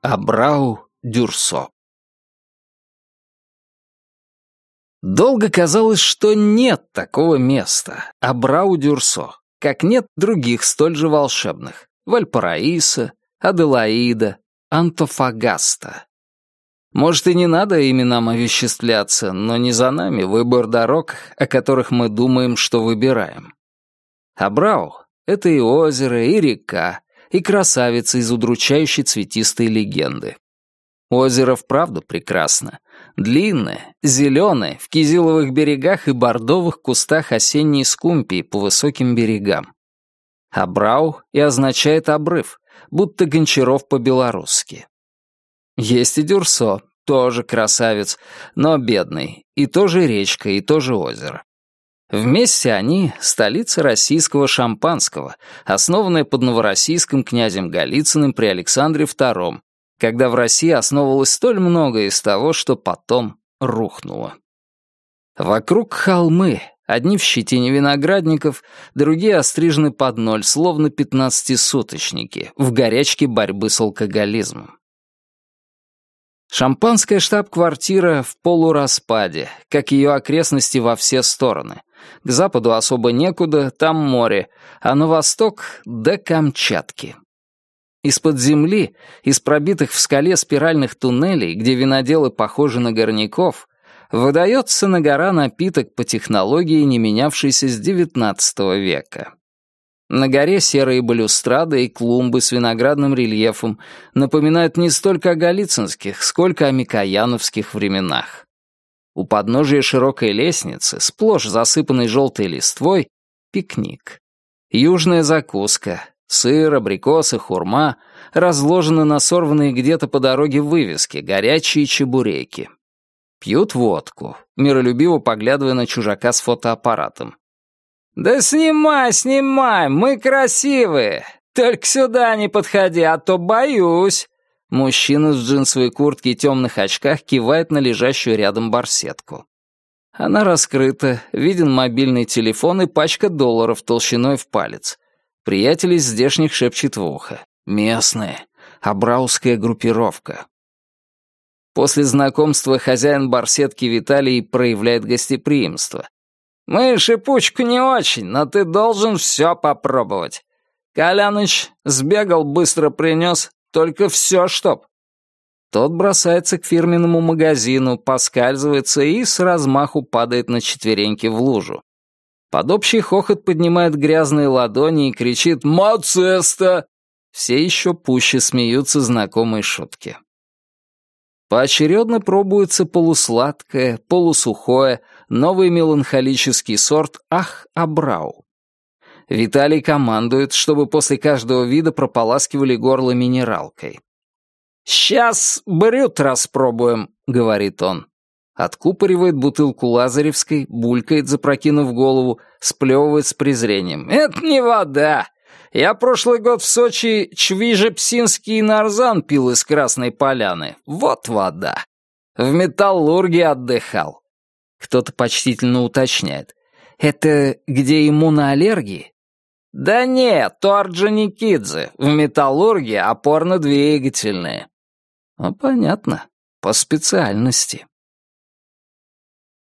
Абрау Дюрсо Долго казалось, что нет такого места, Абрау-Дюрсо, как нет других столь же волшебных — Вальпараиса, Аделаида, Антофагаста. Может, и не надо именам овеществляться, но не за нами выбор дорог, о которых мы думаем, что выбираем. Абрау — это и озеро, и река, и красавица из удручающей цветистой легенды. Озеро вправду прекрасно. Длинное, зеленое, в кизиловых берегах и бордовых кустах осенней скумпии по высоким берегам. Абрау и означает обрыв, будто Гончаров по-белорусски. Есть и Дюрсо, тоже красавец, но бедный, и тоже речка, и тоже озеро. Вместе они — столица российского шампанского, основанная под новороссийским князем Голицыным при Александре II, когда в России основывалось столь многое из того, что потом рухнуло. Вокруг холмы, одни в щетине виноградников, другие острижены под ноль, словно пятнадцатисуточники, в горячке борьбы с алкоголизмом. Шампанская штаб-квартира в полураспаде, как ее окрестности во все стороны — к западу особо некуда, там море, а на восток — до Камчатки. Из-под земли, из пробитых в скале спиральных туннелей, где виноделы похожи на горняков, выдается на гора напиток по технологии, не менявшейся с XIX века. На горе серые балюстрады и клумбы с виноградным рельефом напоминают не столько о галицинских, сколько о микояновских временах. У подножия широкой лестницы, сплошь засыпанной желтой листвой, пикник. Южная закуска, сыр, абрикосы, хурма, разложены на сорванные где-то по дороге вывески, горячие чебуреки. Пьют водку, миролюбиво поглядывая на чужака с фотоаппаратом. «Да снимай, снимай, мы красивые! Только сюда не подходи, а то боюсь!» Мужчина в джинсовой куртке и темных очках кивает на лежащую рядом барсетку. Она раскрыта, виден мобильный телефон и пачка долларов толщиной в палец. Приятель из здешних шепчет в ухо. Местные. Абрауская группировка. После знакомства хозяин барсетки Виталий проявляет гостеприимство. «Мы шипучку не очень, но ты должен все попробовать. Коляныч сбегал, быстро принес, только все чтоб». Тот бросается к фирменному магазину, поскальзывается и с размаху падает на четвереньки в лужу. Под общий хохот поднимает грязные ладони и кричит «Мацеста!». Все еще пуще смеются знакомой шутки. Поочередно пробуется полусладкое, полусухое, новый меланхолический сорт «Ах, Абрау». Виталий командует, чтобы после каждого вида прополаскивали горло минералкой. «Сейчас брют распробуем», — говорит он. Откупоривает бутылку лазаревской, булькает, запрокинув голову, сплевывает с презрением. «Это не вода! Я прошлый год в Сочи чвижепсинский нарзан пил из Красной Поляны. Вот вода! В металлургии отдыхал». Кто-то почтительно уточняет. «Это где иммуноаллергии?» «Да нет, то Орджоникидзе. В металлургии опорно-двигательные». «Ну, понятно. По специальности».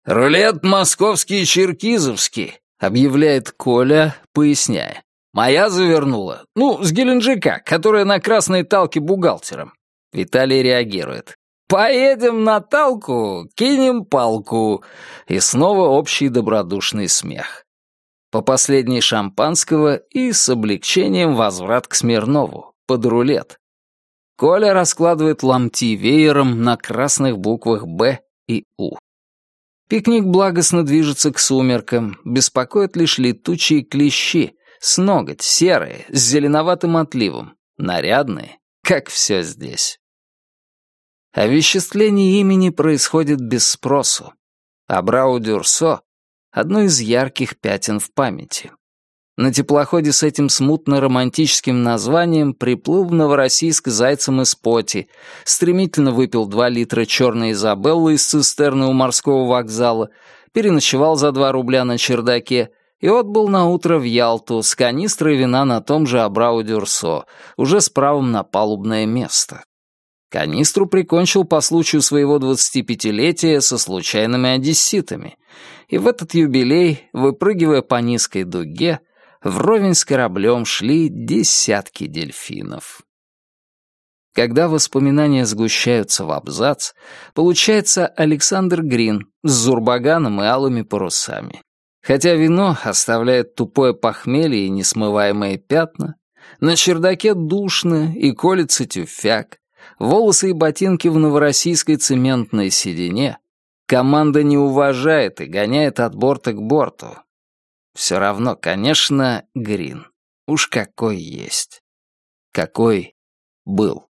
«Рулет московский и черкизовский», — объявляет Коля, поясняя. «Моя завернула. Ну, с Геленджика, которая на красной талке бухгалтером». Виталий реагирует. «Поедем на талку, кинем палку». И снова общий добродушный смех по последней шампанского и с облегчением возврат к Смирнову, под рулет. Коля раскладывает ломти веером на красных буквах «Б» и «У». Пикник благостно движется к сумеркам, беспокоят лишь летучие клещи, с ноготь, серые, с зеленоватым отливом, нарядные, как все здесь. Овеществление имени происходит без спросу. Абрау Дюрсо одно из ярких пятен в памяти. На теплоходе с этим смутно-романтическим названием приплыл в Новороссийск зайцем из поти, стремительно выпил два литра черной Изабеллы из цистерны у морского вокзала, переночевал за два рубля на чердаке и отбыл на утро в Ялту с канистрой вина на том же Абрау-Дюрсо, уже с правом на палубное место. Канистру прикончил по случаю своего 25-летия со случайными одесситами, и в этот юбилей, выпрыгивая по низкой дуге, вровень с кораблем шли десятки дельфинов. Когда воспоминания сгущаются в абзац, получается Александр Грин с зурбаганом и алыми парусами. Хотя вино оставляет тупое похмелье и несмываемые пятна, на чердаке душно и колется тюфяк, волосы и ботинки в новороссийской цементной седине, команда не уважает и гоняет от борта к борту. Все равно, конечно, Грин. Уж какой есть. Какой был.